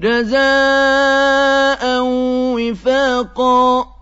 جَزَاءً وِفَاقًا